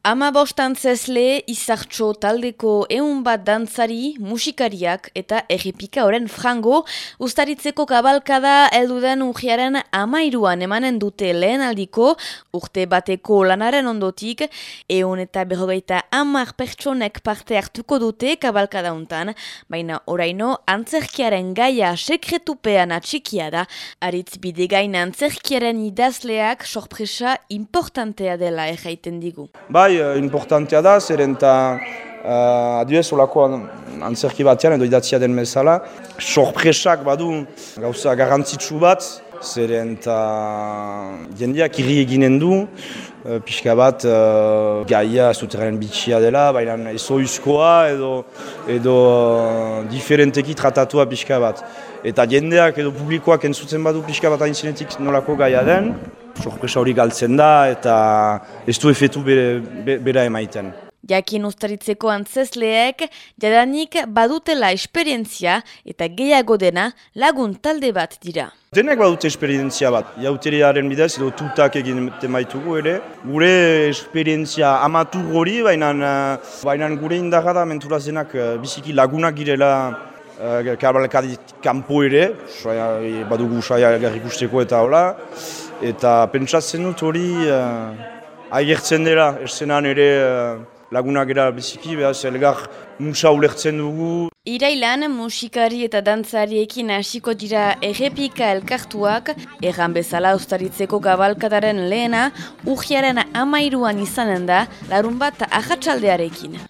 Ama bostantzezle izartxo taldeko eun bat dantzari, musikariak eta errepika oren frango, ustaritzeko kabalkada elduden ujiaren amairuan emanen dute lehen aldiko, urte bateko lanaren ondotik, eun eta berrogeita amar pertsonek parte hartuko dute kabalkada untan, baina oraino antzerkiaren gaia sekretupean atxikia da, aritz bidegain antzerkiaren idazleak sorpresa importantea dela erraiten digu. Bai, bai, eh, importantea da, zeren eta uh, adibidez olako antzerki batean edo idatzia den bezala, sorpresak badu gauza garrantzitsu bat, zeren eta jendeak irri eginen du, uh, pixka bat uh, gaia zuterren bitxia dela, baina ezoizkoa edo, edo uh, diferenteki tratatua pixka bat. Eta jendeak edo publikoak entzuten badu pixka bat aintzinetik nolako gaia den, sorpresa hori galtzen da eta ez du efetu bera emaiten. Jakin ustaritzeko antzesleek, jadanik badutela esperientzia eta gehiago dena lagun talde bat dira. Denek badute esperientzia bat, jauteriaren bidez edo tutak egin maitugu ere. Gure esperientzia amatu hori, baina, baina gure indarra da mentura zenak eh, biziki lagunak girela uh, karbalekadik kanpo ere, badugu saia garrikusteko eta hola eta pentsatzen dut hori uh, agertzen dela, eszenan ere uh, lagunak era biziki, behaz elgar musa ulertzen dugu. Irailan musikari eta dantzariekin hasiko dira errepika elkartuak, erran bezala ustaritzeko gabalkataren lehena, urgiaren amairuan izanen da, larun bat ahatsaldearekin.